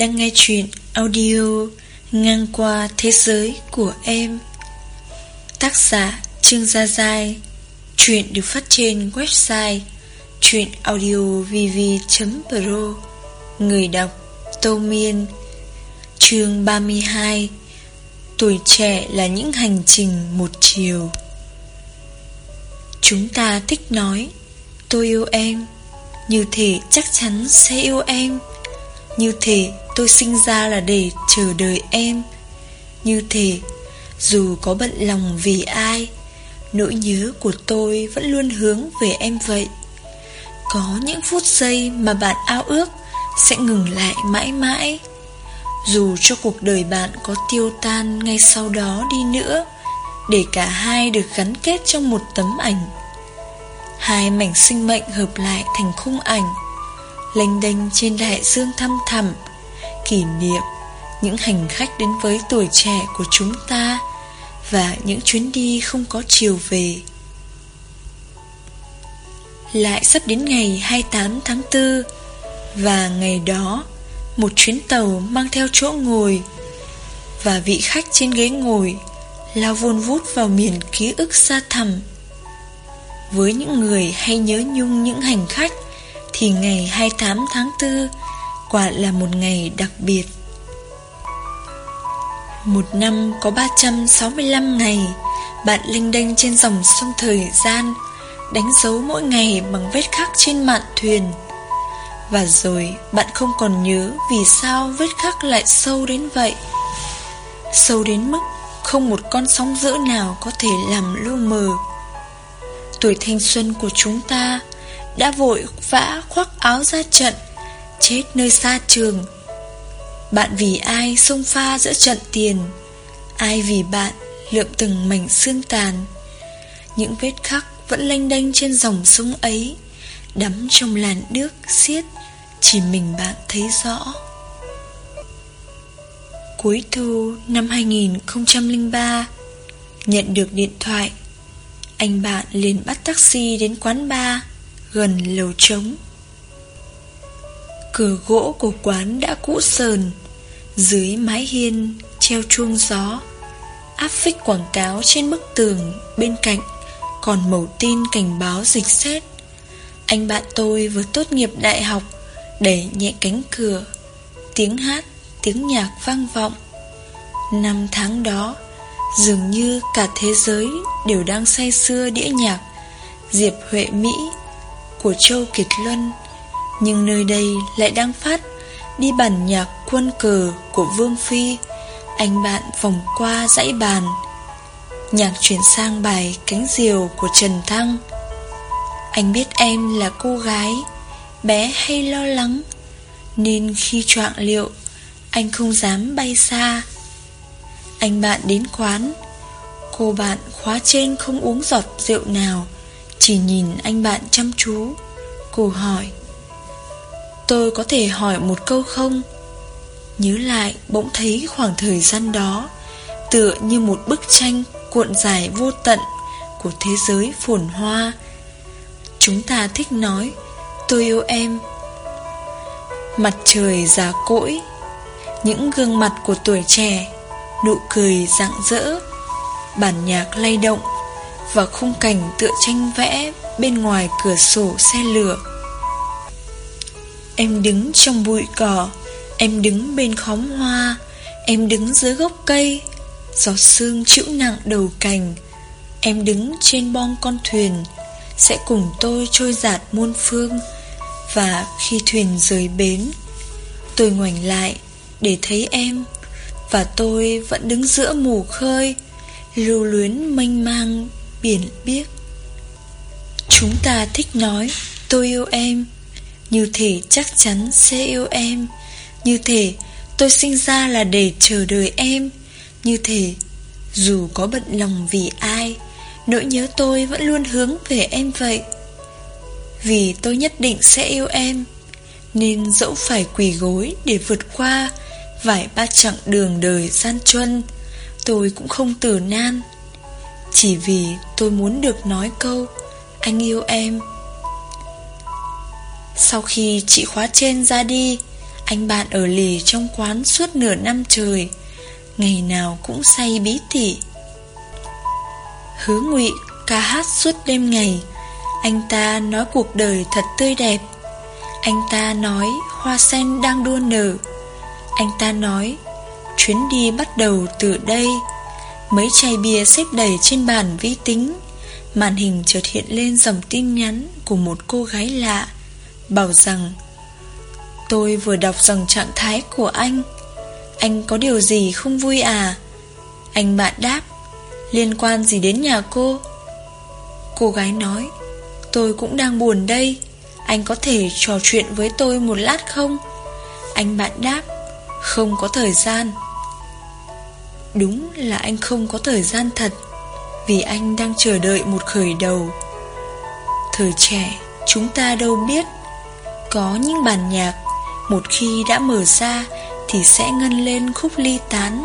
đang nghe chuyện audio Ngang qua thế giới của em. Tác giả Trương Gia Giai. Chuyện được phát trên website chuyệnaudiovv.pro Người đọc Tô Miên. Chương 32 Tuổi trẻ là những hành trình một chiều. Chúng ta thích nói, Tôi yêu em. Như thể chắc chắn sẽ yêu em. Như thể tôi sinh ra là để chờ đợi em. Như thế, Dù có bận lòng vì ai, Nỗi nhớ của tôi vẫn luôn hướng về em vậy. Có những phút giây mà bạn ao ước Sẽ ngừng lại mãi mãi. Dù cho cuộc đời bạn có tiêu tan ngay sau đó đi nữa, Để cả hai được gắn kết trong một tấm ảnh. Hai mảnh sinh mệnh hợp lại thành khung ảnh, Lênh đênh trên đại dương thăm thẳm. Kỷ niệm Những hành khách đến với tuổi trẻ của chúng ta Và những chuyến đi không có chiều về. Lại sắp đến ngày 28 tháng 4 Và ngày đó, Một chuyến tàu mang theo chỗ ngồi Và vị khách trên ghế ngồi Lao vun vút vào miền ký ức xa thẳm. Với những người hay nhớ nhung những hành khách Thì ngày 28 tháng 4 Quả là một ngày đặc biệt. Một năm có 365 ngày, Bạn linh đênh trên dòng sông thời gian, Đánh dấu mỗi ngày bằng vết khắc trên mạn thuyền. Và rồi, bạn không còn nhớ Vì sao vết khắc lại sâu đến vậy. Sâu đến mức Không một con sóng dữ nào có thể làm lu mờ. Tuổi thanh xuân của chúng ta Đã vội vã khoác áo ra trận Chết nơi xa trường. Bạn vì ai xông pha giữa trận tiền? Ai vì bạn lượm từng mảnh xương tàn? Những vết khắc vẫn lênh đênh trên dòng sông ấy, Đắm trong làn nước xiết, Chỉ mình bạn thấy rõ. Cuối thu năm 2003 Nhận được điện thoại, anh bạn liền bắt taxi đến quán bar Gần lầu trống. Cửa gỗ của quán đã cũ sờn. Dưới mái hiên treo chuông gió. Áp phích quảng cáo trên bức tường Bên cạnh còn mẩu tin cảnh báo dịch xét. Anh bạn tôi vừa tốt nghiệp đại học Đẩy nhẹ cánh cửa. Tiếng hát, tiếng nhạc vang vọng. Năm tháng đó Dường như cả thế giới đều đang say sưa đĩa nhạc Diệp Huệ Mỹ của Châu Kiệt Luân. Nhưng nơi đây lại đang phát đi bản nhạc quân cờ của Vương Phi. Anh bạn vòng qua dãy bàn. Nhạc chuyển sang bài Cánh Diều của Trần Thăng. Anh biết em là cô gái, Bé hay lo lắng, Nên khi trọng liệu, Anh không dám bay xa. Anh bạn đến quán. Cô bạn khóa trên không uống giọt rượu nào, Chỉ nhìn anh bạn chăm chú, Cô hỏi Tôi có thể hỏi một câu không? Nhớ lại bỗng thấy khoảng thời gian đó, Tựa như một bức tranh cuộn dài vô tận Của thế giới phồn hoa. Chúng ta thích nói, Tôi yêu em. Mặt trời già cỗi, Những gương mặt của tuổi trẻ, Nụ cười rạng rỡ, Bản nhạc lay động Và khung cảnh tựa tranh vẽ Bên ngoài cửa sổ xe lửa. Em đứng trong bụi cỏ, Em đứng bên khóm hoa, Em đứng dưới gốc cây, Giọt sương chịu nặng đầu cành. Em đứng trên bong con thuyền, Sẽ cùng tôi trôi giạt muôn phương. Và khi thuyền rời bến, Tôi ngoảnh lại Để thấy em, và tôi vẫn đứng giữa mù khơi, Lưu luyến mênh mang biển biếc. Chúng ta thích nói, Tôi yêu em. Như thể chắc chắn sẽ yêu em. Như thể tôi sinh ra là để chờ đợi em. Như thể Dù có bận lòng vì ai, Nỗi nhớ tôi vẫn luôn hướng về em vậy. Vì tôi nhất định sẽ yêu em, Nên dẫu phải quỳ gối để vượt qua vải ba chặng đường đời gian truân, Tôi cũng không từ nan. Chỉ vì tôi muốn được nói câu, Anh yêu em sau khi chị khóa trên ra đi, Anh bạn ở lì trong quán suốt nửa năm trời. Ngày nào cũng say bí tỉ. Hứa ngụy ca hát suốt đêm ngày. Anh ta nói cuộc đời thật tươi đẹp. Anh ta nói hoa sen đang đua nở. Anh ta nói, Chuyến đi bắt đầu từ đây. Mấy chai bia xếp đầy trên bàn vi tính, Màn hình chợt hiện lên dòng tin nhắn Của một cô gái lạ. Bảo rằng, Tôi vừa đọc dòng trạng thái của anh. Anh có điều gì không vui à? Anh bạn đáp, Liên quan gì đến nhà cô? Cô gái nói, Tôi cũng đang buồn đây. Anh có thể trò chuyện với tôi một lát không? Anh bạn đáp, Không có thời gian. Đúng là anh không có thời gian thật, Vì anh đang chờ đợi một khởi đầu. Thời trẻ, Chúng ta đâu biết. Có những bản nhạc, Một khi đã mở ra Thì sẽ ngân lên khúc ly tán.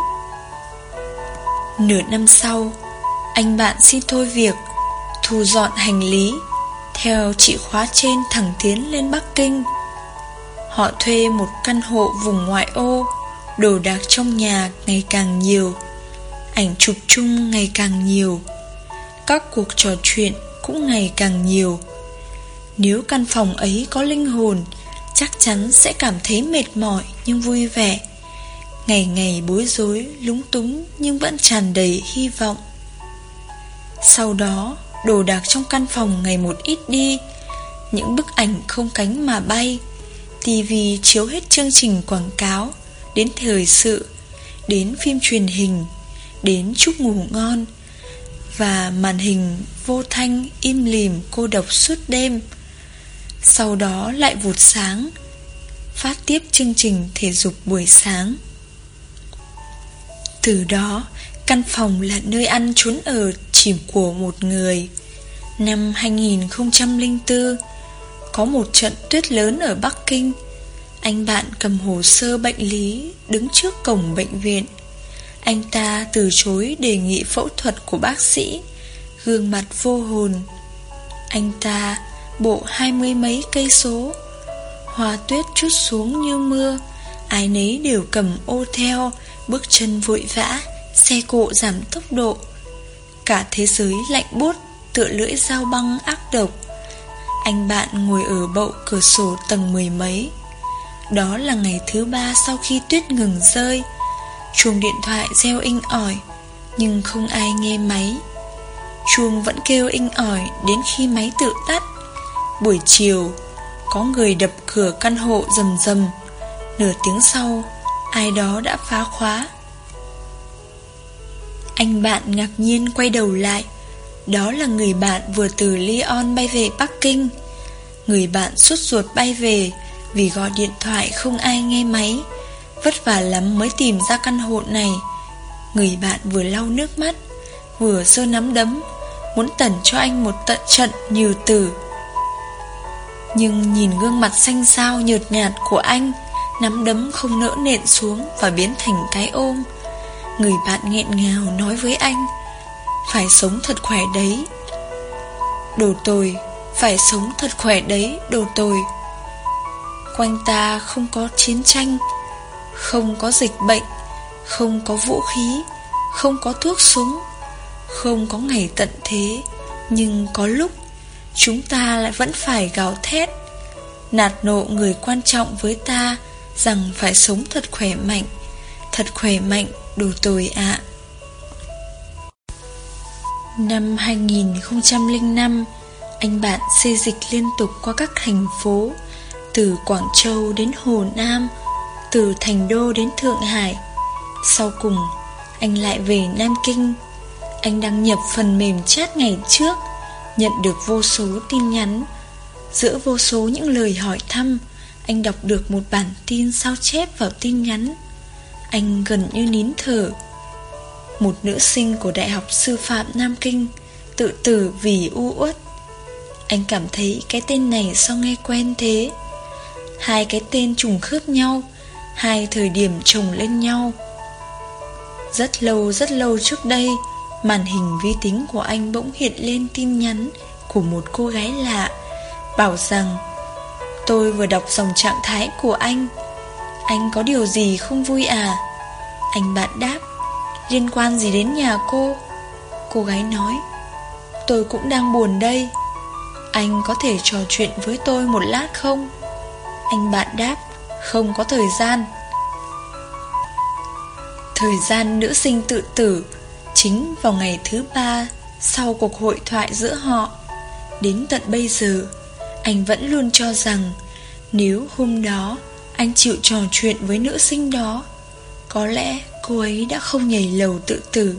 Nửa năm sau, Anh bạn xin thôi việc, Thu dọn hành lý, Theo chị khóa trên thẳng tiến lên Bắc Kinh. Họ thuê một căn hộ vùng ngoại ô, Đồ đạc trong nhà ngày càng nhiều, Ảnh chụp chung ngày càng nhiều. Các cuộc trò chuyện cũng ngày càng nhiều. Nếu căn phòng ấy có linh hồn Chắc chắn sẽ cảm thấy mệt mỏi nhưng vui vẻ. Ngày ngày bối rối, lúng túng nhưng vẫn tràn đầy hy vọng. Sau đó, đồ đạc trong căn phòng ngày một ít đi. Những bức ảnh không cánh mà bay. Tivi chiếu hết chương trình quảng cáo Đến thời sự Đến phim truyền hình Đến chúc ngủ ngon. Và màn hình vô thanh im lìm cô độc suốt đêm. Sau đó lại vụt sáng, Phát tiếp chương trình thể dục buổi sáng. Từ đó, Căn phòng là nơi ăn trốn ở chỉ của một người. Năm 2004 Có một trận tuyết lớn ở Bắc Kinh. Anh bạn cầm hồ sơ bệnh lý Đứng trước cổng bệnh viện. Anh ta từ chối đề nghị phẫu thuật của bác sĩ, Gương mặt vô hồn. Anh ta bộ hai mươi mấy cây số. Hoa tuyết chút xuống như mưa, Ai nấy đều cầm ô theo, Bước chân vội vã, Xe cộ giảm tốc độ. Cả thế giới lạnh buốt, Tựa lưỡi dao băng ác độc. Anh bạn ngồi ở bậu cửa sổ tầng mười mấy. Đó là ngày thứ ba sau khi tuyết ngừng rơi. Chuông điện thoại reo inh ỏi, Nhưng không ai nghe máy. Chuông vẫn kêu inh ỏi Đến khi máy tự tắt. Buổi chiều, Có người đập cửa căn hộ rầm rầm. Nửa tiếng sau, Ai đó đã phá khóa. Anh bạn ngạc nhiên quay đầu lại. Đó là người bạn vừa từ Lyon bay về Bắc Kinh. Người bạn suốt ruột bay về Vì gọi điện thoại không ai nghe máy. Vất vả lắm mới tìm ra căn hộ này. Người bạn vừa lau nước mắt, Vừa sơ nắm đấm, Muốn tẩn cho anh một tận trận nhiều tử nhưng nhìn gương mặt xanh xao nhợt nhạt của anh, Nắm đấm không nỡ nện xuống Và biến thành cái ôm. Người bạn nghẹn ngào nói với anh, Phải sống thật khỏe đấy. Đồ tồi, Phải sống thật khỏe đấy, Đồ tồi. Quanh ta không có chiến tranh, Không có dịch bệnh, Không có vũ khí, Không có thuốc súng, Không có ngày tận thế, Nhưng có lúc Chúng ta lại vẫn phải gào thét, Nạt nộ người quan trọng với ta Rằng phải sống thật khỏe mạnh, Thật khỏe mạnh Đồ tồi ạ. Năm 2005 Anh bạn xây dịch liên tục qua các thành phố, Từ Quảng Châu đến Hồ Nam, Từ Thành Đô đến Thượng Hải. Sau cùng, Anh lại về Nam Kinh. Anh đăng nhập phần mềm chat ngày trước. Nhận được vô số tin nhắn. Giữa vô số những lời hỏi thăm, Anh đọc được một bản tin sao chép vào tin nhắn. Anh gần như nín thở. Một nữ sinh của Đại học Sư phạm Nam Kinh Tự tử vì u uất. Anh cảm thấy cái tên này sao nghe quen thế? Hai cái tên trùng khớp nhau, Hai thời điểm chồng lên nhau. Rất lâu rất lâu trước đây Màn hình vi tính của anh bỗng hiện lên tin nhắn Của một cô gái lạ, Bảo rằng, Tôi vừa đọc dòng trạng thái của anh. Anh có điều gì không vui à? Anh bạn đáp, Liên quan gì đến nhà cô? Cô gái nói, Tôi cũng đang buồn đây. Anh có thể trò chuyện với tôi một lát không? Anh bạn đáp, Không có thời gian. Thời gian nữ sinh tự tử Chính vào ngày thứ ba Sau cuộc hội thoại giữa họ. Đến tận bây giờ, Anh vẫn luôn cho rằng Nếu hôm đó Anh chịu trò chuyện với nữ sinh đó, Có lẽ cô ấy đã không nhảy lầu tự tử.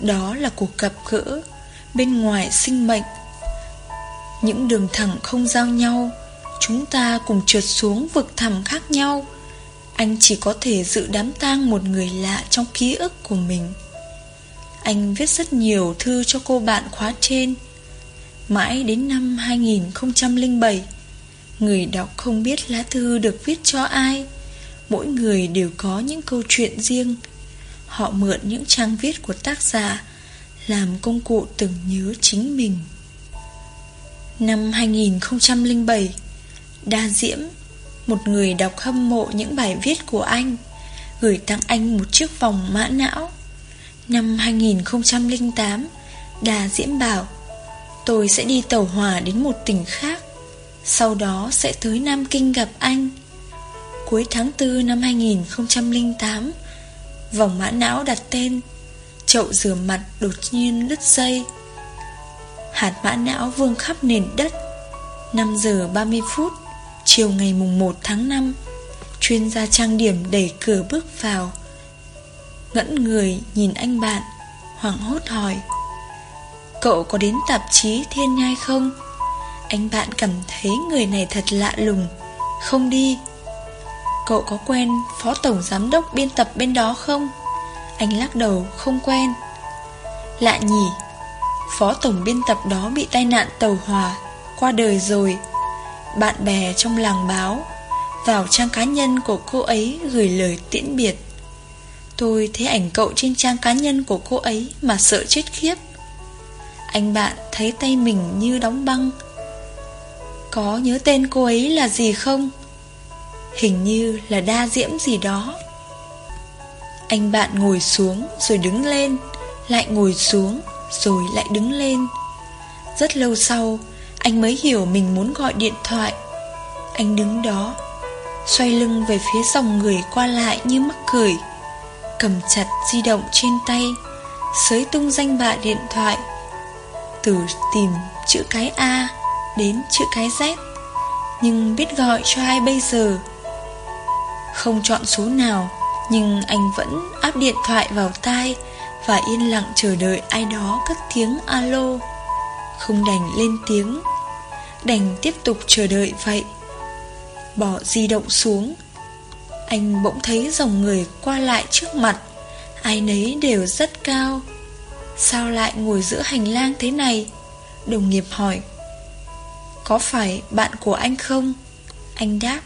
Đó là cuộc gặp gỡ Bên ngoài sinh mệnh. Những đường thẳng không giao nhau, Chúng ta cùng trượt xuống vực thẳm khác nhau. Anh chỉ có thể dự đám tang một người lạ trong ký ức của mình. Anh viết rất nhiều thư cho cô bạn khóa trên. Mãi đến năm 2007 Người đọc không biết lá thư được viết cho ai. Mỗi người đều có những câu chuyện riêng. Họ mượn những trang viết của tác giả Làm công cụ tưởng nhớ chính mình. Năm 2007 Đa Diễm, Một người đọc hâm mộ những bài viết của anh, Gửi tặng anh một chiếc vòng mã não. Năm 2008 Đà Diễm bảo, Tôi sẽ đi tàu hỏa đến một tỉnh khác, Sau đó sẽ tới Nam Kinh gặp anh. Cuối tháng 4 năm 2008 Vòng mã não đặt tên, Chậu rửa mặt đột nhiên đứt dây. Hạt mã não vương khắp nền đất. 5 giờ 30 phút, Chiều ngày mùng 1 tháng 5 Chuyên gia trang điểm đẩy cửa bước vào. Ngẫn người nhìn anh bạn, Hoảng hốt hỏi, Cậu có đến tạp chí Thiên Nhai không? Anh bạn cảm thấy người này thật lạ lùng, Không đi Cậu có quen phó tổng giám đốc biên tập bên đó không? Anh lắc đầu, không quen Lạ nhỉ, Phó tổng biên tập đó bị tai nạn tàu hỏa Qua đời rồi Bạn bè trong làng báo, Vào trang cá nhân của cô ấy gửi lời tiễn biệt Tôi thấy ảnh cậu trên trang cá nhân của cô ấy Mà sợ chết khiếp. Anh bạn thấy tay mình như đóng băng. Có nhớ tên cô ấy là gì không? Hình như là đa diễm gì đó. Anh bạn ngồi xuống rồi đứng lên, Lại ngồi xuống rồi lại đứng lên. Rất lâu sau, Anh mới hiểu mình muốn gọi điện thoại. Anh đứng đó, Xoay lưng về phía dòng người qua lại như mắc cười. Cầm chặt di động trên tay, Sới tung danh bạ điện thoại, Từ tìm chữ cái A Đến chữ cái Z. Nhưng biết gọi cho ai bây giờ? Không chọn số nào, Nhưng anh vẫn áp điện thoại vào tai Và yên lặng chờ đợi ai đó cất tiếng alo. Không đành lên tiếng. Đành tiếp tục chờ đợi vậy. Bỏ di động xuống. Anh bỗng thấy dòng người qua lại trước mặt. Ai nấy đều rất cao. Sao lại ngồi giữa hành lang thế này? Đồng nghiệp hỏi. Có phải bạn của anh không? Anh đáp.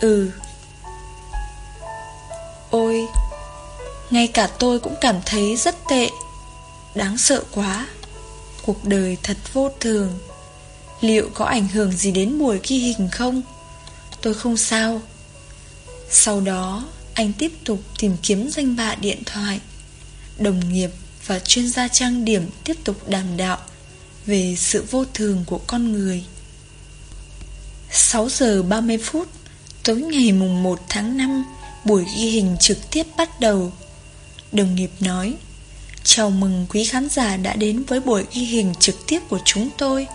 Ừ. Ôi, Ngay cả tôi cũng cảm thấy rất tệ. Đáng sợ quá. Cuộc đời thật vô thường. Liệu có ảnh hưởng gì đến buổi ghi hình không? Tôi không sao. Sau đó, Anh tiếp tục tìm kiếm danh bạ điện thoại. Đồng nghiệp và chuyên gia trang điểm tiếp tục đàm đạo Về sự vô thường của con người. 6 giờ 30 phút, Tối ngày mùng 1 tháng 5 Buổi ghi hình trực tiếp bắt đầu. Đồng nghiệp nói, Chào mừng quý khán giả đã đến với buổi ghi hình trực tiếp của chúng tôi.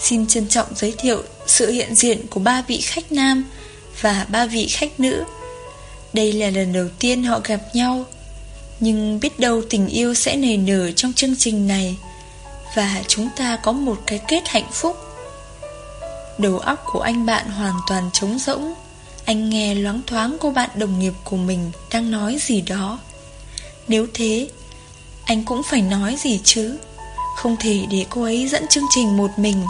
Xin trân trọng giới thiệu sự hiện diện của ba vị khách nam và ba vị khách nữ. Đây là lần đầu tiên họ gặp nhau, Nhưng biết đâu tình yêu sẽ nảy nở trong chương trình này Và chúng ta có một cái kết hạnh phúc. Đầu óc của anh bạn hoàn toàn trống rỗng. Anh nghe loáng thoáng cô bạn đồng nghiệp của mình đang nói gì đó. Nếu thế, Anh cũng phải nói gì chứ? Không thể để cô ấy dẫn chương trình một mình.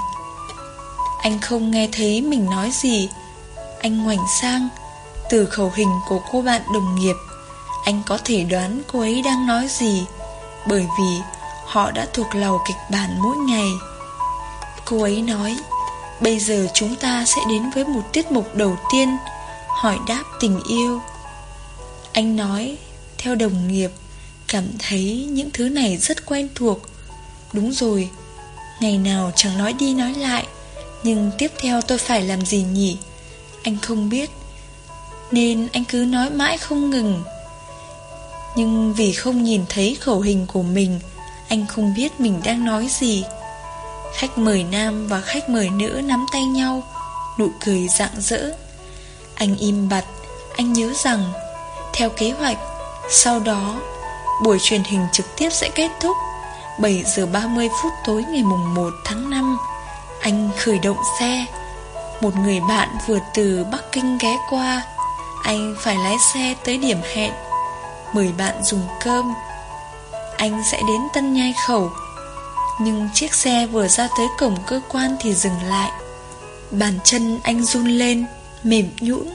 Anh không nghe thấy mình nói gì. Anh ngoảnh sang, Từ khẩu hình của cô bạn đồng nghiệp. Anh có thể đoán cô ấy đang nói gì, Bởi vì họ đã thuộc lầu kịch bản mỗi ngày. Cô ấy nói, Bây giờ chúng ta sẽ đến với một tiết mục đầu tiên, hỏi đáp tình yêu. Anh nói, Theo đồng nghiệp, Cảm thấy những thứ này rất quen thuộc. Đúng rồi, Ngày nào chẳng nói đi nói lại, Nhưng tiếp theo tôi phải làm gì nhỉ? Anh không biết, Nên anh cứ nói mãi không ngừng. Nhưng vì không nhìn thấy khẩu hình của mình, Anh không biết mình đang nói gì. Khách mời nam và khách mời nữ nắm tay nhau, Nụ cười rạng rỡ. Anh im bặt, Anh nhớ rằng, Theo kế hoạch, Sau đó, Buổi truyền hình trực tiếp sẽ kết thúc 7 giờ 30 phút tối ngày mùng 1 tháng 5 Anh khởi động xe một người bạn vừa từ Bắc Kinh ghé qua. Anh phải lái xe tới điểm hẹn. Mời bạn dùng cơm. Anh sẽ đến Tân Nhai Khẩu. Nhưng chiếc xe vừa ra tới cổng cơ quan thì dừng lại. Bàn chân anh run lên, Mềm nhũn,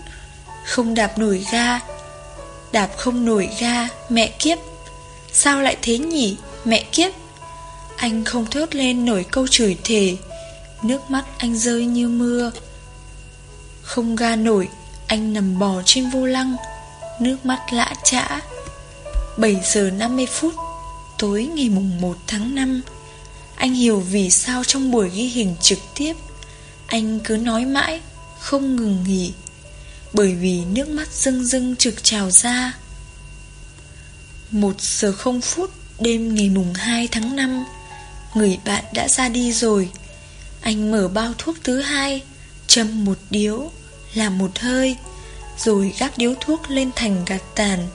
Không đạp nổi ga. Đạp không nổi ga, Mẹ kiếp. Sao lại thế nhỉ, Mẹ kiếp? Anh không thốt lên nổi câu chửi thề. Nước mắt anh rơi như mưa. Không ga nổi, Anh nằm bò trên vô lăng. Nước mắt lã chã 7 giờ 50 phút, Tối ngày mùng 1 tháng 5 Anh hiểu vì sao trong buổi ghi hình trực tiếp, Anh cứ nói mãi, Không ngừng nghỉ. Bởi vì nước mắt rưng rưng trực trào ra. 1 giờ 0 phút, Đêm ngày mùng 2 tháng 5 Người bạn đã ra đi rồi. Anh mở bao thuốc thứ hai Châm một điếu, Làm một hơi, Rồi gác điếu thuốc lên thành gạt tàn.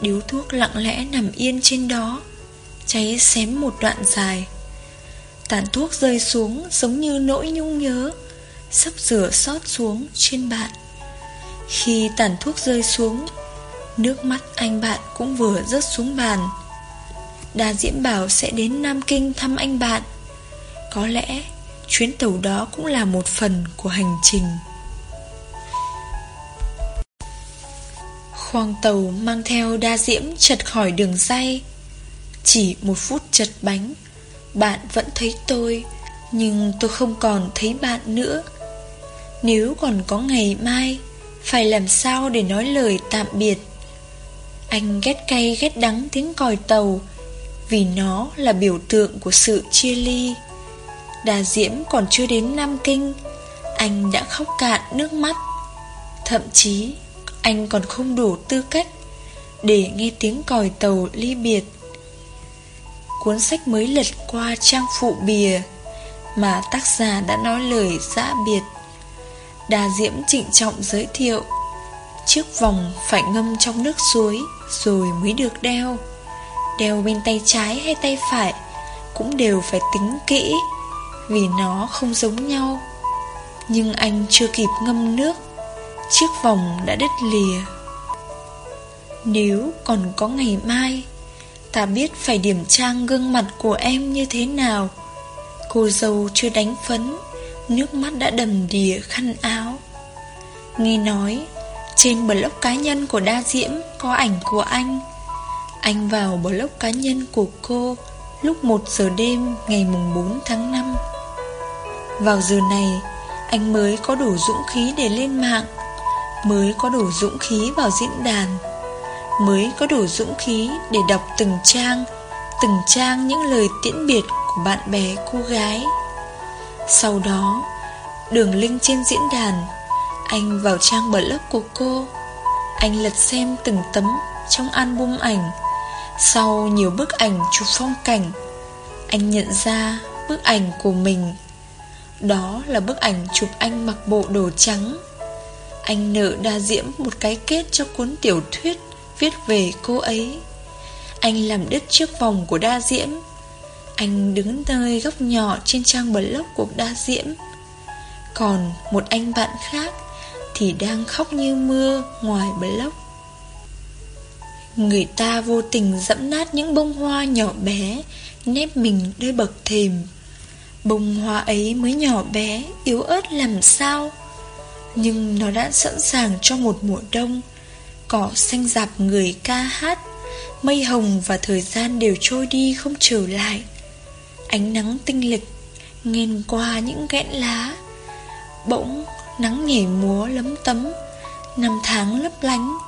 Điếu thuốc lặng lẽ nằm yên trên đó, Cháy xém một đoạn dài. Tàn thuốc rơi xuống Giống như nỗi nhung nhớ, Sắp rửa xót xuống trên bạn. Khi tàn thuốc rơi xuống, Nước mắt anh bạn cũng vừa rớt xuống bàn. Đà Diễm bảo sẽ đến Nam Kinh thăm anh bạn. Có lẽ chuyến tàu đó cũng là một phần của hành trình. Khoang tàu mang theo đa diễm chật khỏi đường dây. Chỉ một phút chật bánh, Bạn vẫn thấy tôi, Nhưng tôi không còn thấy bạn nữa. Nếu còn có ngày mai, Phải làm sao để nói lời tạm biệt? Anh ghét cay ghét đắng tiếng còi tàu Vì nó là biểu tượng của sự chia ly. Đà Diễm còn chưa đến Nam Kinh. Anh đã khóc cạn nước mắt. Thậm chí, anh còn không đủ tư cách Để nghe tiếng còi tàu ly biệt. Cuốn sách mới lật qua trang phụ bìa Mà tác giả đã nói lời giã biệt. Đà Diễm trịnh trọng giới thiệu Chiếc vòng phải ngâm trong nước suối Rồi mới được đeo. Đeo bên tay trái hay tay phải Cũng đều phải tính kỹ. Vì nó không giống nhau. Nhưng anh chưa kịp ngâm nước, Chiếc vòng đã đứt lìa. Nếu còn có ngày mai, Ta biết phải điểm trang gương mặt của em như thế nào. Cô dâu chưa đánh phấn, Nước mắt đã đầm đìa khăn áo. Nghe nói, trên blog cá nhân của Đa Diễm có ảnh của anh. Anh vào blog cá nhân của cô lúc 1 giờ đêm ngày mùng 4 tháng 5 vào giờ này, anh mới có đủ dũng khí để lên mạng, Mới có đủ dũng khí vào diễn đàn, Mới có đủ dũng khí để đọc từng trang Từng trang những lời tiễn biệt của bạn bè, cô gái. Sau đó, Đường link trên diễn đàn, anh vào trang blog của cô. Anh lật xem từng tấm trong album ảnh. Sau nhiều bức ảnh chụp phong cảnh, Anh nhận ra bức ảnh của mình đó là bức ảnh chụp anh mặc bộ đồ trắng Anh nợ đa diễm một cái kết cho cuốn tiểu thuyết Viết về cô ấy Anh làm đứt chiếc vòng của đa diễm Anh đứng nơi góc nhỏ trên trang blog của đa diễm Còn một anh bạn khác thì đang khóc như mưa ngoài blog. Người ta vô tình dẫm nát những bông hoa nhỏ bé, nép mình nơi bậc thềm. Bông hoa ấy mới nhỏ bé, yếu ớt làm sao? Nhưng nó đã sẵn sàng cho một mùa đông. Cỏ xanh dạp người ca hát, mây hồng và thời gian đều trôi đi không trở lại. Ánh nắng tinh lịch, nghiền qua những ghẽn lá. Bỗng Nắng nhảy múa lấm tấm Năm tháng lấp lánh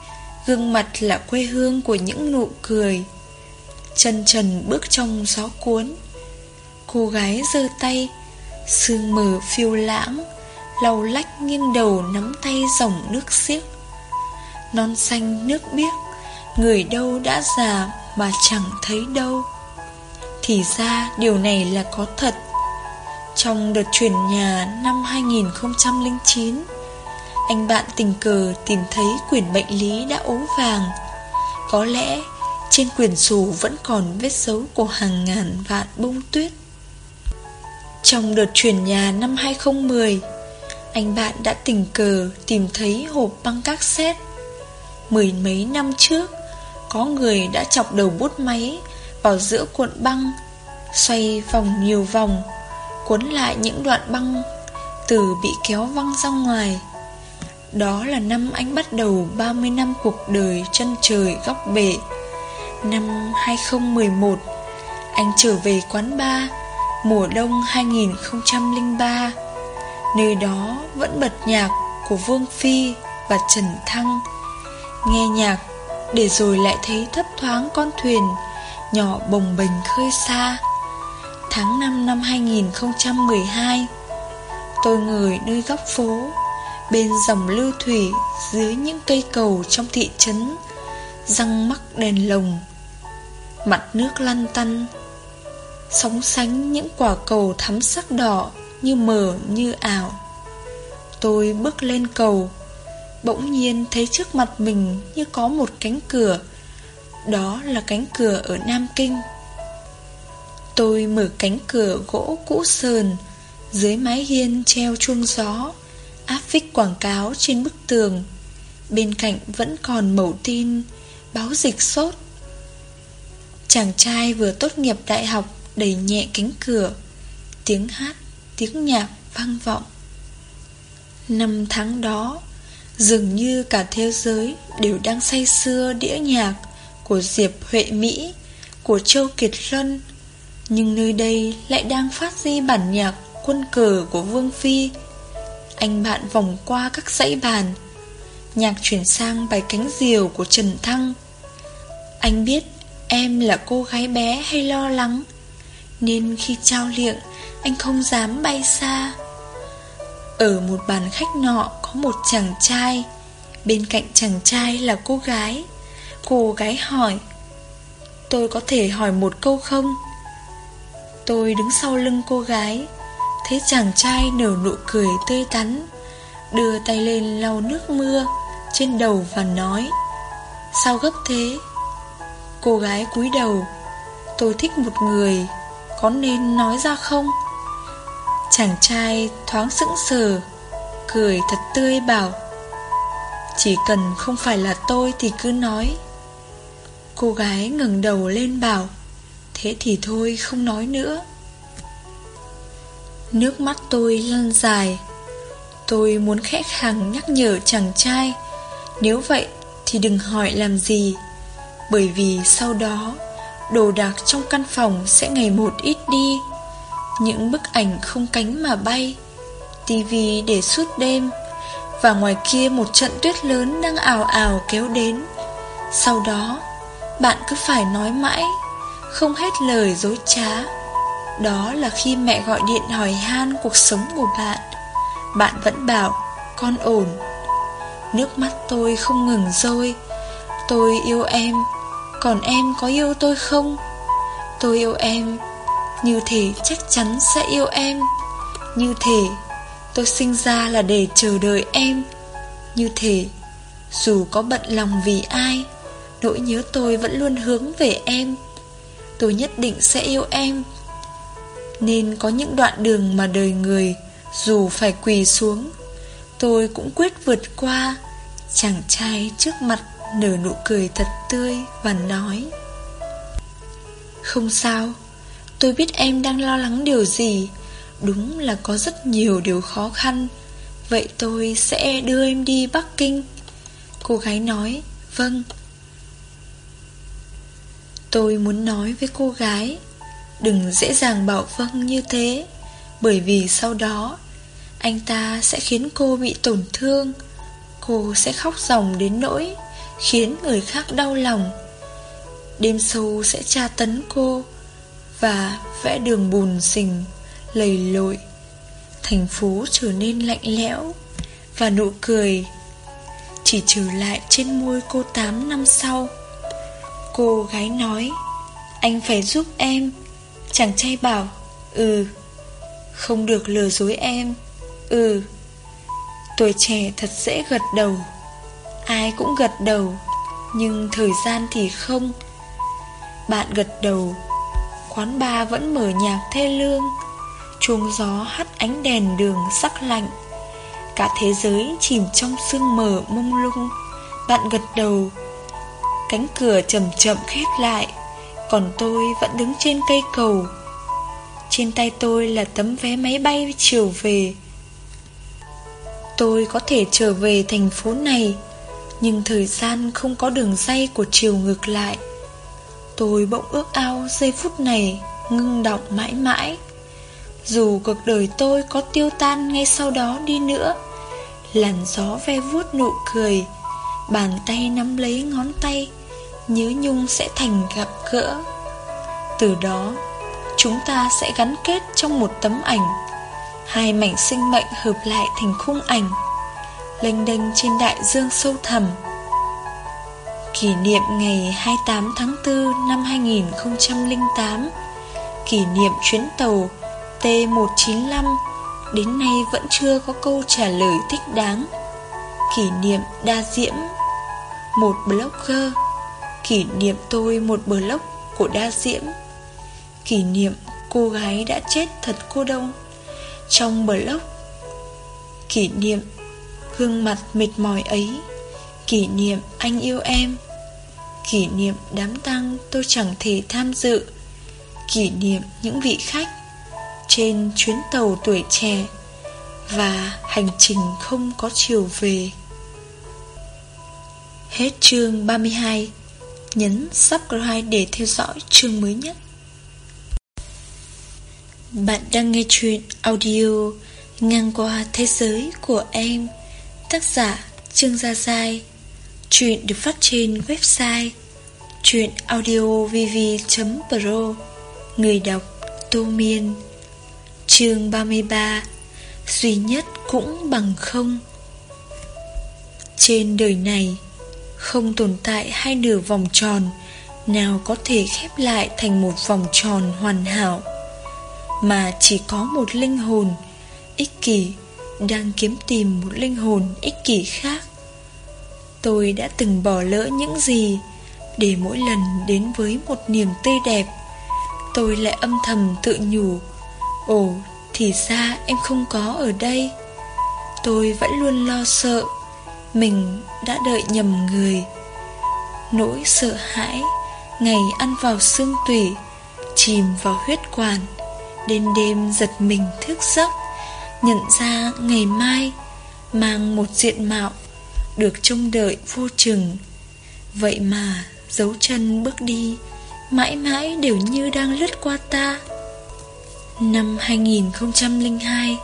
Gương mặt là quê hương của những nụ cười Chân trần bước trong gió cuốn Cô gái giơ tay, Sương mờ phiêu lãng, Lau lách nghiêng đầu nắm tay dòng nước xiếc. Non xanh nước biếc, Người đâu đã già mà chẳng thấy đâu. Thì ra điều này là có thật. Trong đợt chuyển nhà năm 2009 Anh bạn tình cờ tìm thấy quyển bệnh lý đã ố vàng. Có lẽ trên quyển sổ vẫn còn vết dấu của hàng ngàn vạn bông tuyết. Trong đợt chuyển nhà năm 2010 Anh bạn đã tình cờ tìm thấy hộp băng cassette Mười mấy năm trước, Có người đã chọc đầu bút máy Vào giữa cuộn băng, Xoay vòng nhiều vòng, Cuốn lại những đoạn băng Từ bị kéo văng ra ngoài. Đó là năm anh bắt đầu 30 năm cuộc đời chân trời góc bể. Năm 2011 Anh trở về quán bar Mùa đông 2003 Nơi đó vẫn bật nhạc của Vương Phi và Trần Thăng. Nghe nhạc Để rồi lại thấy thấp thoáng con thuyền Nhỏ bồng bềnh khơi xa. Tháng 5 năm 2012 Tôi ngồi nơi góc phố, Bên dòng lưu thủy Dưới những cây cầu trong thị trấn, Răng mắc đèn lồng, Mặt nước lăn tăn. Sóng sánh những quả cầu thắm sắc đỏ Như mờ, như ảo. Tôi bước lên cầu, Bỗng nhiên thấy trước mặt mình như có một cánh cửa. Đó là cánh cửa ở Nam Kinh. Tôi mở cánh cửa gỗ cũ sờn, Dưới mái hiên treo chuông gió, Áp phích quảng cáo trên bức tường. Bên cạnh vẫn còn mẩu tin, Báo dịch sốt. Chàng trai vừa tốt nghiệp đại học Đẩy nhẹ cánh cửa Tiếng hát, tiếng nhạc vang vọng Năm tháng đó Dường như cả thế giới đều đang say sưa đĩa nhạc của Diệp Huệ Mỹ, của Châu Kiệt Luân. Nhưng nơi đây lại đang phát di bản nhạc quân cờ của Vương Phi. Anh bạn vòng qua các dãy bàn. Nhạc chuyển sang bài cánh diều của Trần Thăng. Anh biết em là cô gái bé hay lo lắng, nên khi trao liệng, anh không dám bay xa. Ở một bàn khách nọ có một chàng trai Bên cạnh chàng trai là cô gái Cô gái hỏi, Tôi có thể hỏi một câu không? Tôi đứng sau lưng cô gái Thấy chàng trai nở nụ cười tươi tắn, Đưa tay lên lau nước mưa Trên đầu và nói, Sao gấp thế? Cô gái cúi đầu, Tôi thích một người có nên nói ra không? Chàng trai thoáng sững sờ, Cười thật tươi bảo, Chỉ cần không phải là tôi thì cứ nói Cô gái ngừng đầu lên bảo, Thế thì thôi, không nói nữa Nước mắt tôi lăn dài, Tôi muốn khẽ khàng nhắc nhở chàng trai, Nếu vậy thì đừng hỏi làm gì, Bởi vì sau đó Đồ đạc trong căn phòng sẽ ngày một ít đi. Những bức ảnh không cánh mà bay tivi để suốt đêm, Và ngoài kia một trận tuyết lớn đang ảo ảo kéo đến. Sau đó, Bạn cứ phải nói mãi, Không hết lời dối trá. Đó là khi mẹ gọi điện hỏi han cuộc sống của bạn. Bạn vẫn bảo, Con ổn. Nước mắt tôi không ngừng rơi. Tôi yêu em còn em có yêu tôi không? Tôi yêu em, như thể chắc chắn sẽ yêu em. Như thể tôi sinh ra là để chờ đợi em. Như thể dù có bận lòng vì ai, Nỗi nhớ tôi vẫn luôn hướng về em. Tôi nhất định sẽ yêu em. Nên có những đoạn đường mà đời người Dù phải quỳ xuống, Tôi cũng quyết vượt qua, Chàng trai trước mặt nở nụ cười thật tươi và nói, Không sao, Tôi biết em đang lo lắng điều gì. Đúng là có rất nhiều điều khó khăn. Vậy tôi sẽ đưa em đi Bắc Kinh. Cô gái nói Vâng. Tôi muốn nói với cô gái, Đừng dễ dàng bảo vâng như thế, Bởi vì sau đó, Anh ta sẽ khiến cô bị tổn thương. Cô sẽ khóc ròng đến nỗi Khiến người khác đau lòng. Đêm sâu sẽ tra tấn cô Và vẽ đường bùn xình Lầy lội. Thành phố trở nên lạnh lẽo Và nụ cười Chỉ trừ lại trên môi cô 8 năm sau. Cô gái nói, Anh phải giúp em. Chàng trai bảo Ừ Không được lừa dối em. Ừ. Tuổi trẻ thật dễ gật đầu. Ai cũng gật đầu, Nhưng thời gian thì không. Bạn gật đầu, Quán bar vẫn mở nhạc thê lương, Chuông gió hắt ánh đèn đường sắc lạnh. Cả thế giới chìm trong sương mờ mông lung. Bạn gật đầu, Cánh cửa chậm chậm khép lại, Còn tôi vẫn đứng trên cây cầu. Trên tay tôi là tấm vé máy bay chiều về. Tôi có thể trở về thành phố này. Nhưng thời gian không có đường dây của chiều ngược lại. Tôi bỗng ước ao giây phút này ngưng động mãi mãi. Dù cuộc đời tôi có tiêu tan ngay sau đó đi nữa, Làn gió ve vuốt nụ cười, Bàn tay nắm lấy ngón tay, Nhớ nhung sẽ thành gặp gỡ. Từ đó, Chúng ta sẽ gắn kết trong một tấm ảnh. Hai mảnh sinh mệnh hợp lại thành khung ảnh. Lênh đênh trên đại dương sâu thẳm. Kỷ niệm ngày 28 tháng 4 năm 2008 Kỷ niệm chuyến tàu T195 Đến nay vẫn chưa có câu trả lời thích đáng. Kỷ niệm đa diễm, Một blogger. Kỷ niệm tôi một blog của đa diễm. Kỷ niệm cô gái đã chết thật cô đông Trong blog, Kỷ niệm Gương mặt mệt mỏi ấy. Kỷ niệm anh yêu em. Kỷ niệm đám tang tôi chẳng thể tham dự. Kỷ niệm những vị khách Trên chuyến tàu tuổi trẻ Và hành trình không có chiều về. Hết chương 32 Nhấn subscribe để theo dõi chương mới nhất. Bạn đang nghe chuyện audio Ngang qua thế giới của em. Tác giả Trương Gia Giai. Chuyện được phát trên website Chuyện audiovv.pro Người đọc Tô Miên. Chương 33 Duy nhất cũng bằng không. Trên đời này, Không tồn tại hai nửa vòng tròn Nào có thể khép lại thành một vòng tròn hoàn hảo, Mà chỉ có một linh hồn, Ích kỷ đang kiếm tìm một linh hồn ích kỷ khác. Tôi đã từng bỏ lỡ những gì Để mỗi lần đến với một niềm tươi đẹp. Tôi lại âm thầm tự nhủ Ồ, thì ra em không có ở đây. Tôi vẫn luôn lo sợ Mình đã đợi nhầm người. Nỗi sợ hãi Ngày ăn vào xương tủy Chìm vào huyết quản Đến đêm giật mình thức giấc. Nhận ra ngày mai Mang một diện mạo được trông đợi vô chừng. Vậy mà dấu chân bước đi, Mãi mãi đều như đang lướt qua ta. Năm 2002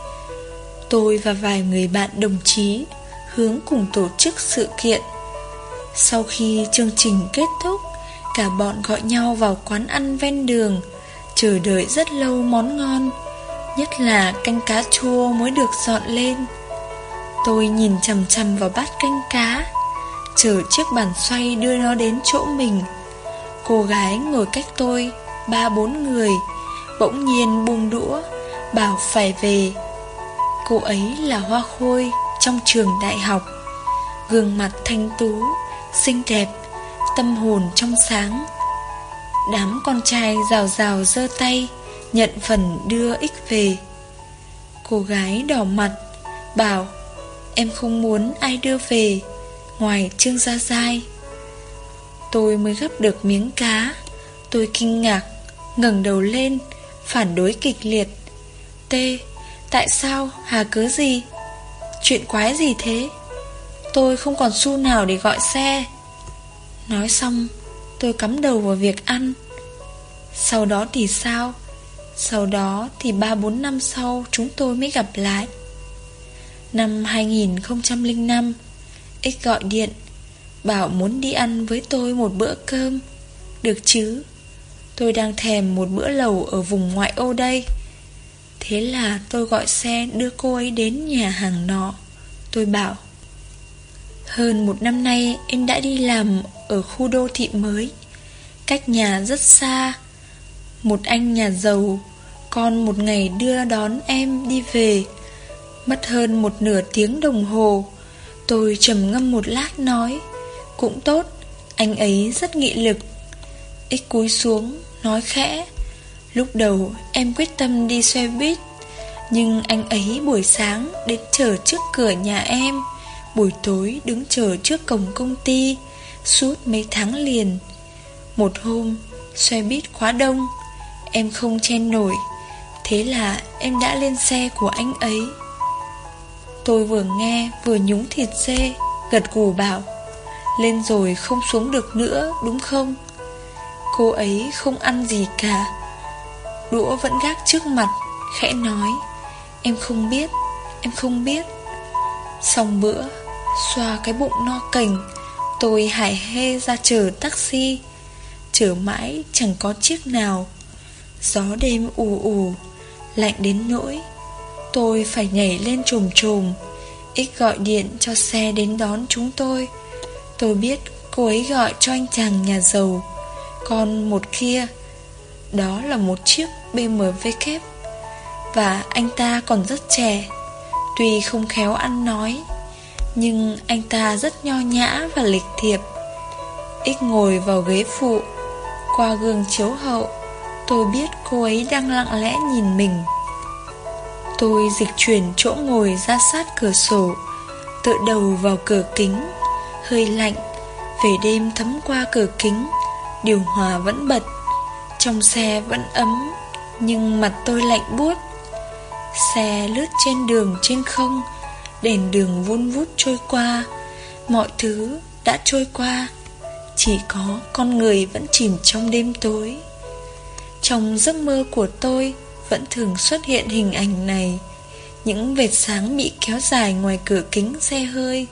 Tôi và vài người bạn đồng chí Hướng cùng tổ chức sự kiện. Sau khi chương trình kết thúc, Cả bọn gọi nhau vào quán ăn ven đường, Chờ đợi rất lâu món ngon. Nhất là canh cá chua mới được dọn lên. Tôi nhìn chầm chầm vào bát canh cá, Chờ chiếc bàn xoay đưa nó đến chỗ mình. Cô gái ngồi cách tôi Ba bốn người, Bỗng nhiên buông đũa, Bảo phải về. Cô ấy là Hoa Khôi Trong trường đại học, Gương mặt thanh tú, Xinh đẹp, Tâm hồn trong sáng. Đám con trai rào rào giơ tay Nhận phần đưa ích về. Cô gái đỏ mặt, Bảo, Em không muốn ai đưa về, Ngoài Trương Gia Giai. Tôi mới gấp được miếng cá. Tôi kinh ngạc, ngẩng đầu lên, Phản đối kịch liệt. T, Tại sao? Hà cớ gì? Chuyện quái gì thế? Tôi không còn xu nào để gọi xe. Nói xong, Tôi cắm đầu vào việc ăn. Sau đó thì sao? Sau đó thì 3-4 năm sau Chúng tôi mới gặp lại. Năm 2005 X gọi điện, Bảo muốn đi ăn với tôi một bữa cơm. Được chứ? Tôi đang thèm một bữa lẩu ở vùng ngoại ô đây. Thế là tôi gọi xe đưa cô ấy đến nhà hàng nọ. Tôi bảo, Hơn một năm nay em đã đi làm ở khu đô thị mới. Cách nhà rất xa. Một anh nhà giàu con một ngày đưa đón em đi về. Mất hơn một nửa tiếng đồng hồ, Tôi trầm ngâm một lát nói, Cũng tốt, Anh ấy rất nghị lực. Ích cúi xuống, Nói khẽ, Lúc đầu em quyết tâm đi xe buýt, Nhưng anh ấy buổi sáng Đến chờ trước cửa nhà em, Buổi tối đứng chờ trước cổng công ty, Suốt mấy tháng liền. Một hôm, Xe buýt quá đông, Em không chen nổi. Thế là em đã lên xe của anh ấy. Tôi vừa nghe vừa nhúng thịt dê, Gật gù bảo, Lên rồi không xuống được nữa, đúng không? Cô ấy không ăn gì cả. Đũa vẫn gác trước mặt, Khẽ nói, Em không biết, Em không biết. Xong bữa, Xoa cái bụng no cành Tôi hải hê ra chờ taxi. Chờ mãi chẳng có chiếc nào. Gió đêm ù ù. Lạnh đến nỗi. Tôi phải nhảy lên trùm trùm. Ích gọi điện cho xe đến đón chúng tôi. Tôi biết cô ấy gọi cho anh chàng nhà giàu Còn một kia. Đó là một chiếc BMW kép Và anh ta còn rất trẻ, Tuy không khéo ăn nói, Nhưng anh ta rất nho nhã và lịch thiệp. Ích ngồi vào ghế phụ, Qua gương chiếu hậu Tôi biết cô ấy đang lặng lẽ nhìn mình. Tôi dịch chuyển chỗ ngồi ra sát cửa sổ, Tựa đầu vào cửa kính, Hơi lạnh. Về đêm thấm qua cửa kính, Điều hòa vẫn bật. Trong xe vẫn ấm, Nhưng mặt tôi lạnh buốt. Xe lướt trên đường trên không, Đèn đường vun vút trôi qua. Mọi thứ đã trôi qua, Chỉ có con người vẫn chìm trong đêm tối. Trong giấc mơ của tôi vẫn thường xuất hiện hình ảnh này. Những vệt sáng bị kéo dài ngoài cửa kính xe hơi,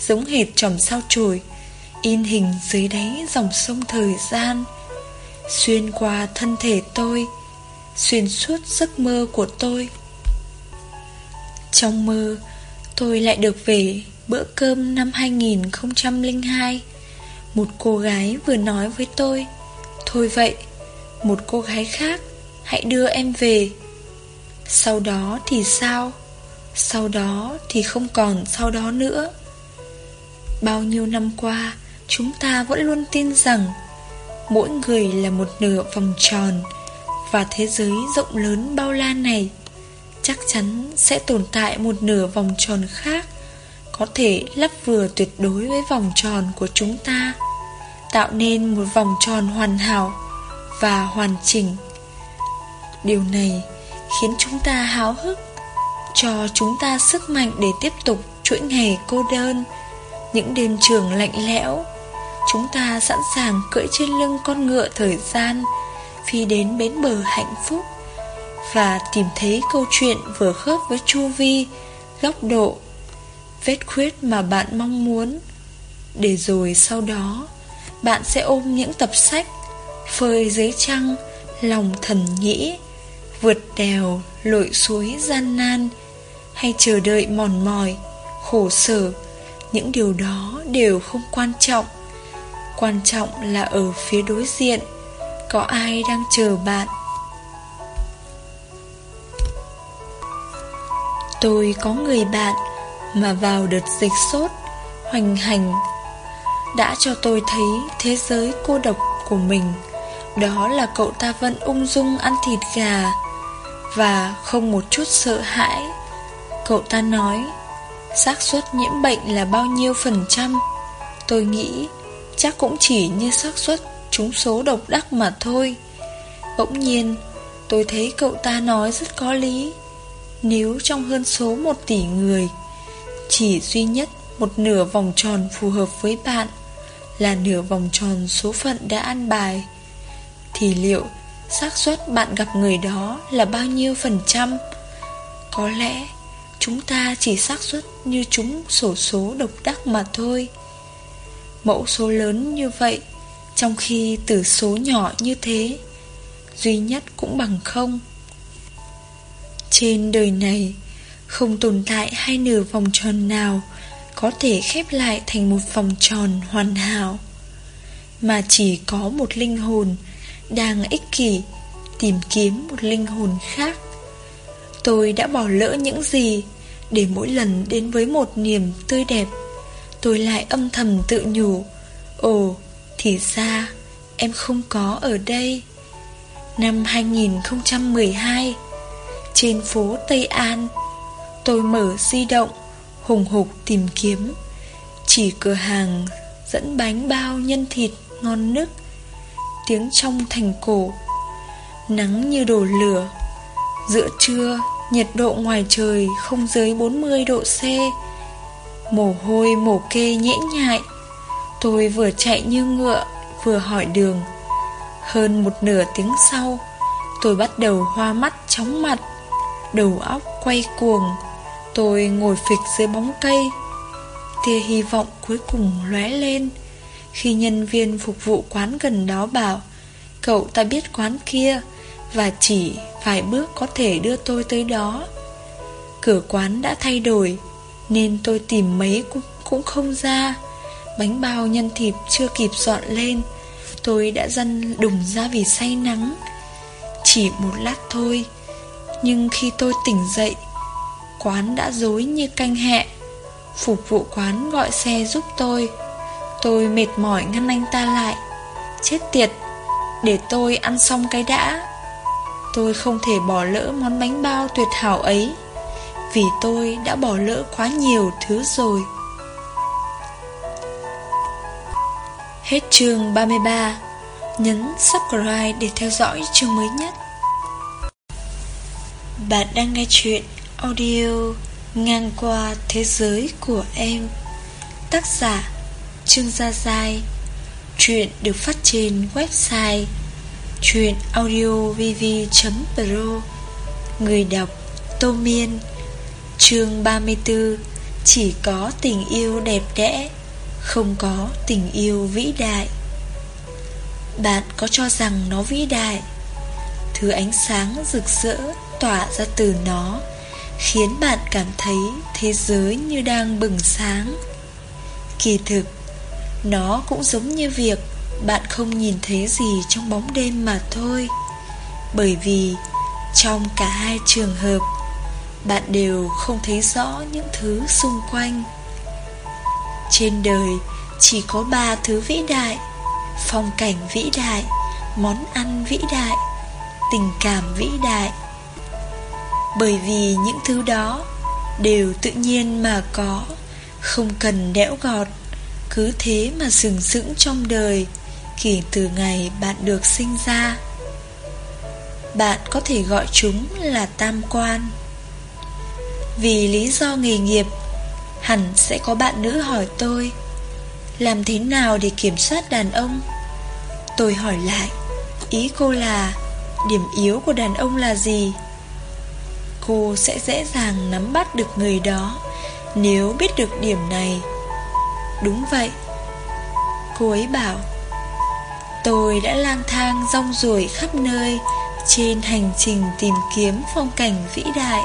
Giống hệt chòm sao chổi, In hình dưới đáy dòng sông thời gian, Xuyên qua thân thể tôi, Xuyên suốt giấc mơ của tôi. Trong mơ, Tôi lại được về bữa cơm năm 2002 Một cô gái vừa nói với tôi, Thôi vậy một cô gái khác, Hãy đưa em về. Sau đó thì sao? Sau đó thì không còn sau đó nữa. Bao nhiêu năm qua, Chúng ta vẫn luôn tin rằng Mỗi người là một nửa vòng tròn Và thế giới rộng lớn bao la này Chắc chắn sẽ tồn tại một nửa vòng tròn khác, Có thể lắp vừa tuyệt đối với vòng tròn của chúng ta, Tạo nên một vòng tròn hoàn hảo. Và hoàn chỉnh. Điều này khiến chúng ta háo hức, Cho chúng ta sức mạnh để tiếp tục chuỗi ngày cô đơn. Những đêm trường lạnh lẽo, Chúng ta sẵn sàng cưỡi trên lưng con ngựa thời gian, Phi đến bến bờ hạnh phúc Và tìm thấy câu chuyện vừa khớp với chu vi, Góc độ, Vết khuyết mà bạn mong muốn. Để rồi sau đó, Bạn sẽ ôm những tập sách Phơi dưới trăng Lòng thần nghĩ Vượt đèo, lội suối gian nan Hay chờ đợi mòn mỏi, khổ sở. Những điều đó đều không quan trọng. Quan trọng là ở phía đối diện Có ai đang chờ bạn? Tôi có người bạn Mà vào đợt dịch sốt Hoành hành Đã cho tôi thấy thế giới cô độc của mình. Đó là cậu ta vẫn ung dung ăn thịt gà và không một chút sợ hãi. Cậu ta nói, xác suất nhiễm bệnh là bao nhiêu phần trăm? Tôi nghĩ chắc cũng chỉ như xác suất trúng số độc đắc mà thôi. Bỗng nhiên, tôi thấy cậu ta nói rất có lý. Nếu trong hơn số một tỷ người, chỉ duy nhất một nửa vòng tròn phù hợp với bạn là nửa vòng tròn số phận đã an bài, thì liệu xác suất bạn gặp người đó là bao nhiêu phần trăm? Có lẽ chúng ta chỉ xác suất như chúng sổ số độc đắc mà thôi Mẫu số lớn như vậy, Trong khi tử số nhỏ như thế, Duy nhất cũng bằng không Trên đời này, Không tồn tại hai nửa vòng tròn nào Có thể khép lại thành một vòng tròn hoàn hảo, Mà chỉ có một linh hồn đang ích kỷ Tìm kiếm một linh hồn khác. Tôi đã bỏ lỡ những gì Để mỗi lần đến với một niềm tươi đẹp Tôi lại âm thầm tự nhủ Ồ, thì ra em không có ở đây. Năm 2012 Trên phố Tây An Tôi mở di động Hùng hục tìm kiếm. Chỉ cửa hàng dẫn bánh bao nhân thịt ngon nức Tiếng trong thành cổ. Nắng như đổ lửa. Giữa trưa, Nhiệt độ ngoài trời không dưới 40 độ C. Mồ hôi, mồ kê nhễ nhại. Tôi vừa chạy như ngựa, Vừa hỏi đường. Hơn một nửa tiếng sau, Tôi bắt đầu hoa mắt chóng mặt. Đầu óc quay cuồng. Tôi ngồi phịch dưới bóng cây. Tia hy vọng cuối cùng lóe lên. Khi nhân viên phục vụ quán gần đó bảo Cậu ta biết quán kia Và chỉ vài bước có thể đưa tôi tới đó. Cửa quán đã thay đổi Nên tôi tìm mấy cũng, cũng không ra. Bánh bao nhân thịt chưa kịp dọn lên Tôi đã dần đùng ra vì say nắng. Chỉ một lát thôi Nhưng khi tôi tỉnh dậy Quán đã dối như canh hẹ. Phục vụ quán gọi xe giúp tôi. Tôi mệt mỏi ngăn anh ta lại. Chết tiệt, Để tôi ăn xong cái đã. Tôi không thể bỏ lỡ món bánh bao tuyệt hảo ấy, Vì tôi đã bỏ lỡ quá nhiều thứ rồi. Hết chương 33 Nhấn subscribe để theo dõi chương mới nhất. Bạn đang nghe chuyện audio Ngang qua thế giới của em, Tác giả Trương Gia Giai. Chuyện được phát trên website Chuyện audiovv.pro Người đọc Tô Miên. Chương 34 Chỉ có tình yêu đẹp đẽ, Không có tình yêu vĩ đại. Bạn có cho rằng nó vĩ đại? Thứ ánh sáng rực rỡ tỏa ra từ nó, Khiến bạn cảm thấy thế giới như đang bừng sáng. Kỳ thực nó cũng giống như việc bạn không nhìn thấy gì trong bóng đêm mà thôi. Bởi vì trong cả hai trường hợp, Bạn đều không thấy rõ những thứ xung quanh. Trên đời chỉ có ba thứ vĩ đại Phong cảnh vĩ đại, Món ăn vĩ đại, Tình cảm vĩ đại. Bởi vì những thứ đó Đều tự nhiên mà có, Không cần đẽo gọt. Cứ thế mà sừng sững trong đời, kể từ ngày bạn được sinh ra. Bạn có thể gọi chúng là tam quan. Vì lý do nghề nghiệp, Hẳn sẽ có bạn nữ hỏi tôi, Làm thế nào để kiểm soát đàn ông? Tôi hỏi lại, Ý cô là, Điểm yếu của đàn ông là gì? Cô sẽ dễ dàng nắm bắt được người đó Nếu biết được điểm này. Đúng vậy. Cô ấy bảo, Tôi đã lang thang rong ruổi khắp nơi Trên hành trình tìm kiếm phong cảnh vĩ đại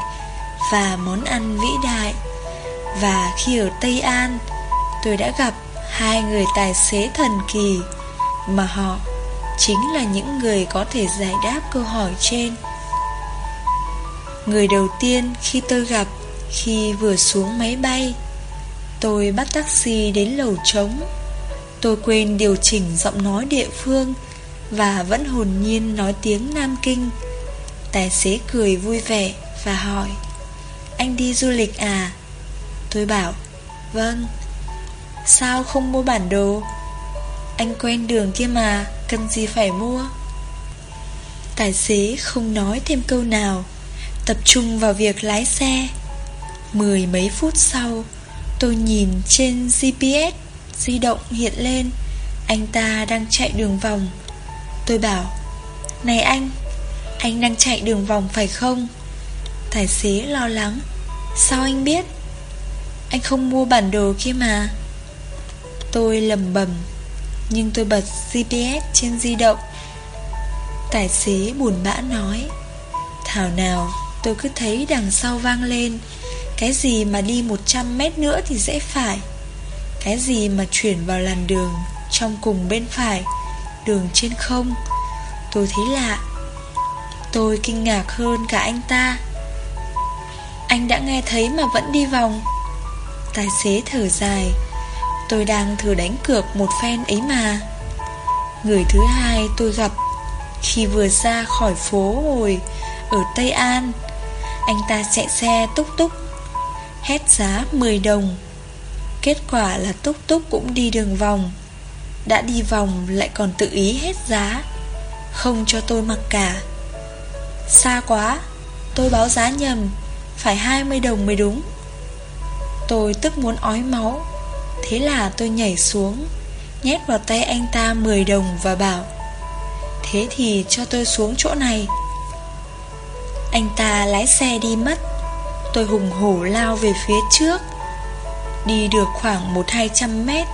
Và món ăn vĩ đại. Và khi ở Tây An, Tôi đã gặp hai người tài xế thần kỳ Mà họ chính là những người có thể giải đáp câu hỏi trên. Người đầu tiên khi tôi gặp Khi vừa xuống máy bay Tôi bắt taxi đến lầu trống Tôi quên điều chỉnh giọng nói địa phương Và vẫn hồn nhiên nói tiếng Nam Kinh Tài xế cười vui vẻ và hỏi, Anh đi du lịch à? Tôi bảo Vâng Sao không mua bản đồ? Anh quen đường kia mà, Cần gì phải mua? Tài xế không nói thêm câu nào, Tập trung vào việc lái xe Mười mấy phút sau Tôi nhìn trên GPS Di động hiện lên. Anh ta đang chạy đường vòng. Tôi bảo, Này anh Anh đang chạy đường vòng phải không? Tài xế lo lắng, Sao anh biết? Anh không mua bản đồ kia mà. Tôi lầm bầm Nhưng tôi bật GPS trên di động. Tài xế buồn bã nói, Thảo nào, tôi cứ thấy đằng sau vang lên. Cái gì mà đi 100 mét nữa thì dễ phải. Cái gì mà chuyển vào làn đường Trong cùng bên phải, Đường trên không. Tôi thấy lạ. Tôi kinh ngạc hơn cả anh ta. Anh đã nghe thấy mà vẫn đi vòng. Tài xế thở dài. Tôi đang thử đánh cược một phen ấy mà. Người thứ hai tôi gặp Khi vừa ra khỏi phố hồi Ở Tây An. Anh ta chạy xe túc túc. Hét giá 10 đồng. Kết quả là túc túc cũng đi đường vòng. Đã đi vòng lại còn tự ý hết giá. Không cho tôi mặc cả. Xa quá, Tôi báo giá nhầm, Phải 20 đồng mới đúng. Tôi tức muốn ói máu. Thế là tôi nhảy xuống, Nhét vào tay anh ta 10 đồng và bảo, Thế thì cho tôi xuống chỗ này. Anh ta lái xe đi mất. Tôi hùng hổ lao về phía trước. Đi được khoảng 1-200 mét,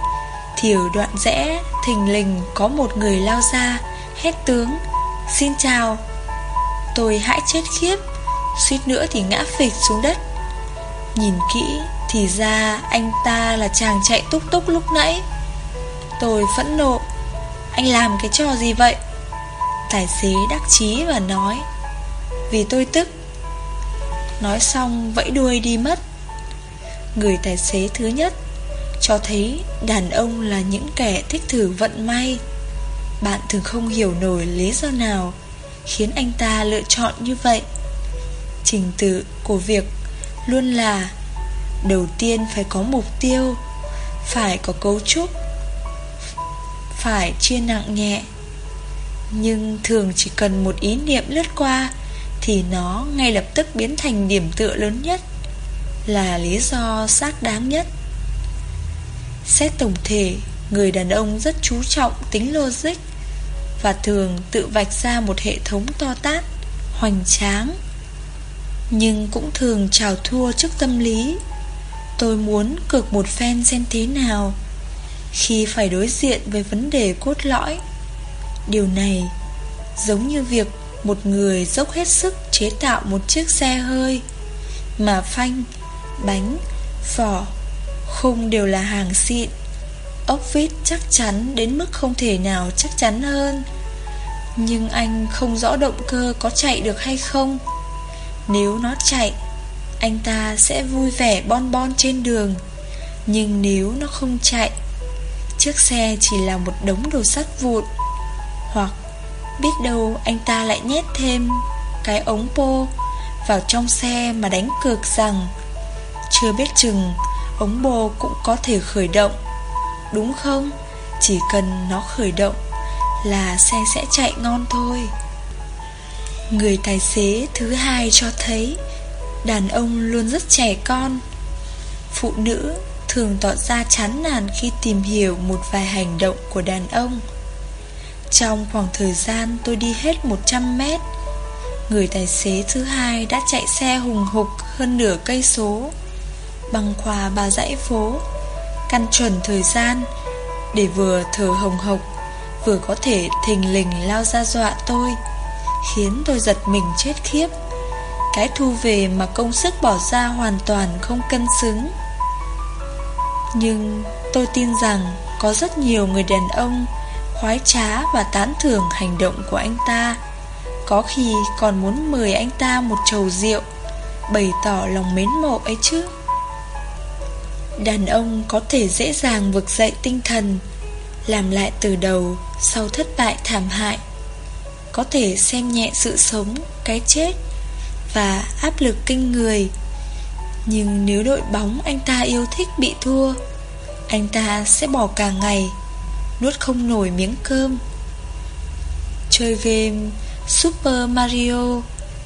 Thì ở đoạn rẽ, Thình lình có một người lao ra, Hét tướng, Xin chào. Tôi hãi chết khiếp, Suýt nữa thì ngã phịch xuống đất. Nhìn kỹ Thì ra anh ta là chàng chạy túc túc lúc nãy. Tôi phẫn nộ, Anh làm cái trò gì vậy? Tài xế đắc chí và nói, Vì tôi tức. Nói xong, vẫy đuôi đi mất. Người tài xế thứ nhất Cho thấy đàn ông là những kẻ thích thử vận may. Bạn thường không hiểu nổi lý do nào Khiến anh ta lựa chọn như vậy. Trình tự của việc Luôn là Đầu tiên phải có mục tiêu, Phải có cấu trúc, Phải chia nặng nhẹ. Nhưng thường chỉ cần một ý niệm lướt qua thì nó ngay lập tức biến thành điểm tựa lớn nhất Là lý do xác đáng nhất Xét tổng thể Người đàn ông rất chú trọng tính logic và thường tự vạch ra một hệ thống to tát, hoành tráng. Nhưng cũng thường trào thua trước tâm lý. Tôi muốn cược một phen xem thế nào khi phải đối diện với vấn đề cốt lõi. Điều này giống như việc một người dốc hết sức chế tạo một chiếc xe hơi. Mà phanh, bánh, vỏ, khung đều là hàng xịn. Ốc vít chắc chắn đến mức không thể nào chắc chắn hơn. Nhưng anh không rõ động cơ có chạy được hay không. Nếu nó chạy Anh ta sẽ vui vẻ bon bon trên đường. Nhưng nếu nó không chạy Chiếc xe chỉ là một đống đồ sắt vụn Hoặc biết đâu anh ta lại nhét thêm cái ống pô vào trong xe mà đánh cược rằng Chưa biết chừng ống bô cũng có thể khởi động. Đúng không? Chỉ cần nó khởi động Là xe sẽ chạy ngon thôi. Người tài xế thứ hai cho thấy Đàn ông luôn rất trẻ con. Phụ nữ thường tỏ ra chán nản khi tìm hiểu một vài hành động của đàn ông. Trong khoảng thời gian tôi đi hết 100 mét, Người tài xế thứ hai đã chạy xe hùng hục hơn nửa cây số. Băng qua ba dãy phố, căn chuẩn thời gian Để vừa thở hồng hộc, Vừa có thể thình lình lao ra dọa tôi, Khiến tôi giật mình chết khiếp. Cái thu về mà công sức bỏ ra hoàn toàn không cân xứng. Nhưng tôi tin rằng Có rất nhiều người đàn ông Khoái trá và tán thưởng hành động của anh ta. Có khi còn muốn mời anh ta một chầu rượu, Bày tỏ lòng mến mộ ấy chứ. Đàn ông có thể dễ dàng vực dậy tinh thần, Làm lại từ đầu Sau thất bại thảm hại. Có thể xem nhẹ sự sống, Cái chết Và áp lực kinh người. Nhưng nếu đội bóng anh ta yêu thích bị thua, Anh ta sẽ bỏ cả ngày Nuốt không nổi miếng cơm Chơi game Super Mario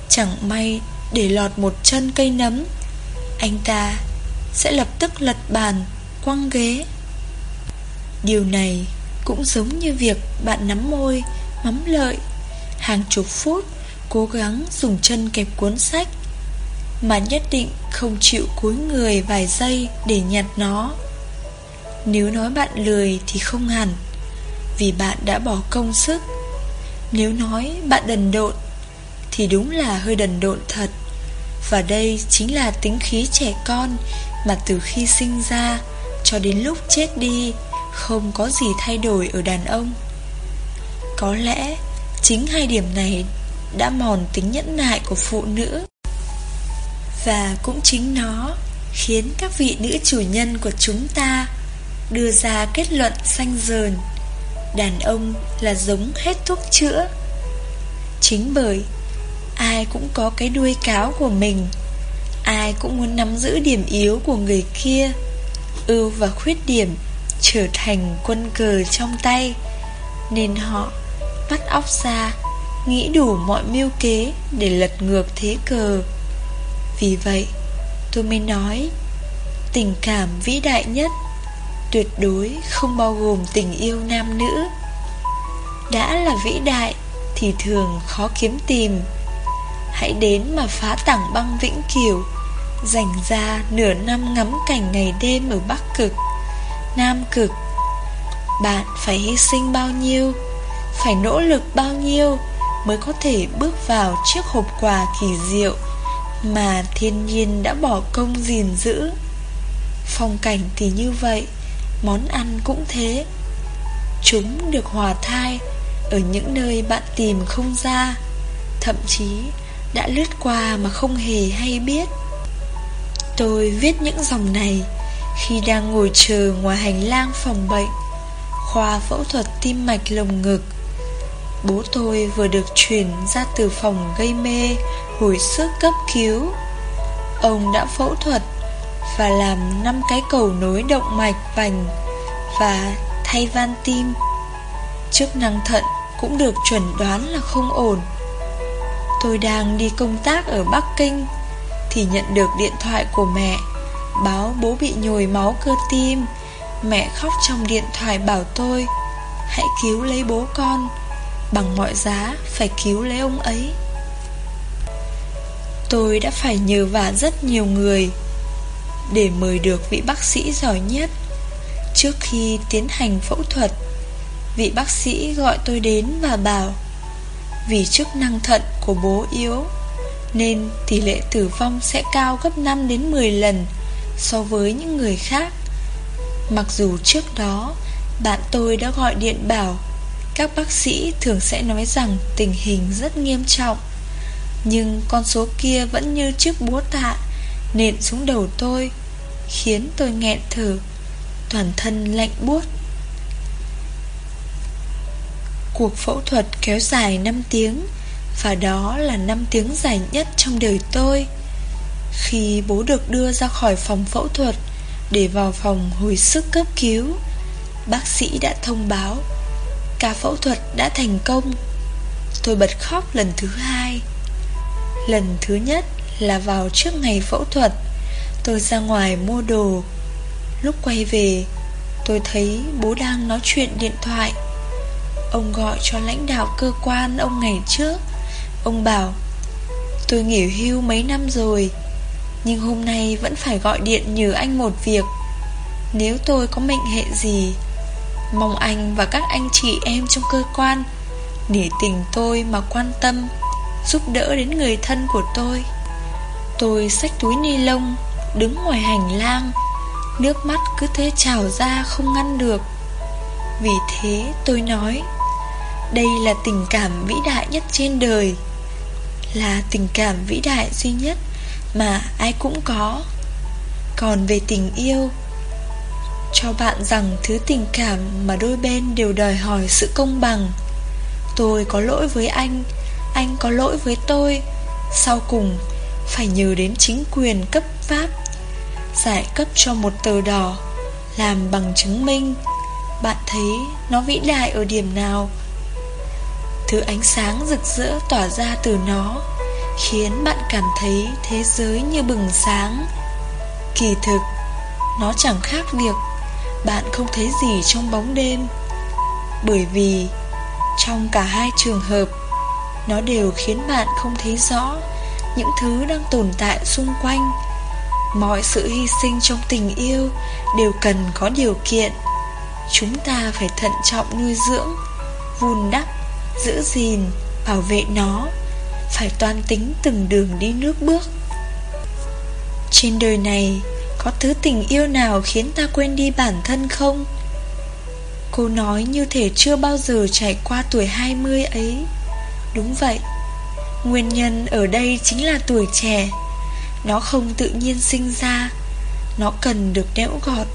Chẳng may để lọt một chân cây nấm Anh ta sẽ lập tức lật bàn, quăng ghế. Điều này cũng giống như việc bạn nắm môi, mắm lợi, hàng chục phút cố gắng dùng chân kẹp cuốn sách. Mà nhất định không chịu cúi người vài giây để nhặt nó Nếu nói bạn lười thì không hẳn vì bạn đã bỏ công sức. Nếu nói bạn đần độn, Thì đúng là hơi đần độn thật. Và đây chính là tính khí trẻ con Mà từ khi sinh ra Cho đến lúc chết đi, Không có gì thay đổi ở đàn ông. Có lẽ Chính hai điểm này đã mòn tính nhẫn nại của phụ nữ. Và cũng chính nó khiến các vị nữ chủ nhân của chúng ta đưa ra kết luận xanh dờn. Đàn ông là giống hết thuốc chữa. Chính bởi ai cũng có cái đuôi cáo của mình, Ai cũng muốn nắm giữ điểm yếu của người kia, Ưu và khuyết điểm trở thành quân cờ trong tay, Nên họ bắt óc ra Nghĩ đủ mọi mưu kế Để lật ngược thế cờ. Vì vậy, tôi mới nói, Tình cảm vĩ đại nhất Tuyệt đối không bao gồm tình yêu nam nữ. Đã là vĩ đại Thì thường khó kiếm tìm. Hãy đến mà phá tảng băng vĩnh cửu Dành ra nửa năm ngắm cảnh ngày đêm ở Bắc Cực Nam Cực. Bạn phải hy sinh bao nhiêu phải nỗ lực bao nhiêu mới có thể bước vào chiếc hộp quà kỳ diệu mà thiên nhiên đã bỏ công gìn giữ. Phong cảnh thì như vậy, món ăn cũng thế. Chúng được hòa thai ở những nơi bạn tìm không ra, thậm chí đã lướt qua mà không hề hay biết. Tôi viết những dòng này khi đang ngồi chờ ngoài hành lang phòng bệnh, khoa phẫu thuật tim mạch lồng ngực Bố tôi vừa được chuyển ra từ phòng gây mê Hồi sức cấp cứu Ông đã phẫu thuật và làm năm cái cầu nối động mạch vành Và thay van tim. Chức năng thận cũng được chuẩn đoán là không ổn. Tôi đang đi công tác ở Bắc Kinh Thì nhận được điện thoại của mẹ, Báo bố bị nhồi máu cơ tim. Mẹ khóc trong điện thoại bảo tôi, Hãy cứu lấy bố con, Bằng mọi giá phải cứu lấy ông ấy. Tôi đã phải nhờ vả rất nhiều người để mời được vị bác sĩ giỏi nhất. Trước khi tiến hành phẫu thuật, Vị bác sĩ gọi tôi đến và bảo, Vì chức năng thận của bố yếu, Nên tỷ lệ tử vong sẽ cao gấp 5 đến 10 lần So với những người khác. Mặc dù trước đó, Bạn tôi đã gọi điện bảo, các bác sĩ thường sẽ nói rằng tình hình rất nghiêm trọng, Nhưng con số kia vẫn như chiếc búa tạ Nện xuống đầu tôi, Khiến tôi nghẹn thở, Toàn thân lạnh buốt. Cuộc phẫu thuật kéo dài 5 tiếng, Và đó là 5 tiếng dài nhất trong đời tôi. Khi bố được đưa ra khỏi phòng phẫu thuật Để vào phòng hồi sức cấp cứu, Bác sĩ đã thông báo, Ca phẫu thuật đã thành công. Tôi bật khóc lần thứ hai. Lần thứ nhất là vào trước ngày phẫu thuật. Tôi ra ngoài mua đồ. Lúc quay về, Tôi thấy bố đang nói chuyện điện thoại. Ông gọi cho lãnh đạo cơ quan ông ngày trước. Ông bảo, Tôi nghỉ hưu mấy năm rồi, Nhưng hôm nay vẫn phải gọi điện nhờ anh một việc. Nếu tôi có mệnh hệ gì, Mong anh và các anh chị em trong cơ quan Nể tình tôi mà quan tâm, Giúp đỡ đến người thân của tôi. Tôi xách túi ni lông Đứng ngoài hành lang Nước mắt cứ thế trào ra không ngăn được Vì thế tôi nói Đây là tình cảm vĩ đại nhất trên đời Là tình cảm vĩ đại duy nhất Mà ai cũng có Còn về tình yêu cho bạn rằng thứ tình cảm mà đôi bên đều đòi hỏi sự công bằng. Tôi có lỗi với anh, anh có lỗi với tôi. Sau cùng, phải nhờ đến chính quyền cấp pháp giải cấp cho một tờ đỏ làm bằng chứng minh. Bạn thấy nó vĩ đại ở điểm nào? Thứ ánh sáng rực rỡ tỏa ra từ nó khiến bạn cảm thấy thế giới như bừng sáng. Kỳ thực, nó chẳng khác việc bạn không thấy gì trong bóng đêm Bởi vì Trong cả hai trường hợp Nó đều khiến bạn không thấy rõ những thứ đang tồn tại xung quanh. Mọi sự hy sinh trong tình yêu đều cần có điều kiện. Chúng ta phải thận trọng nuôi dưỡng, vun đắp, giữ gìn, bảo vệ nó, phải toan tính từng đường đi nước bước. Trên đời này, có thứ tình yêu nào khiến ta quên đi bản thân không? Cô nói như thể chưa bao giờ trải qua tuổi 20 ấy Đúng vậy Nguyên nhân ở đây chính là tuổi trẻ. Nó không tự nhiên sinh ra. Nó cần được đẽo gọt.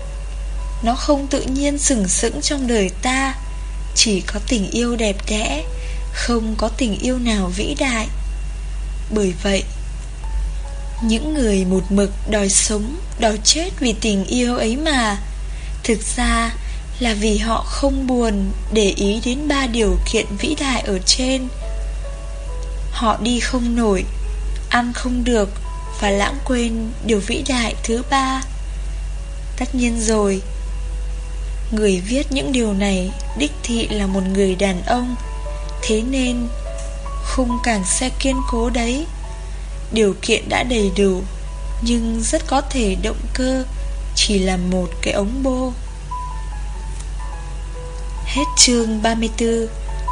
Nó không tự nhiên sừng sững trong đời ta. Chỉ có tình yêu đẹp đẽ, Không có tình yêu nào vĩ đại. Bởi vậy, Những người một mực đòi sống, Đòi chết vì tình yêu ấy mà, Thực ra là vì họ không buồn để ý đến ba điều kiện vĩ đại ở trên. Họ đi không nổi, ăn không được và lãng quên điều vĩ đại thứ ba. Tất nhiên rồi, người viết những điều này đích thị là một người đàn ông, thế nên khung càng xe kiên cố đấy. Điều kiện đã đầy đủ, nhưng rất có thể động cơ chỉ là một cái ống bô. Hết chương 34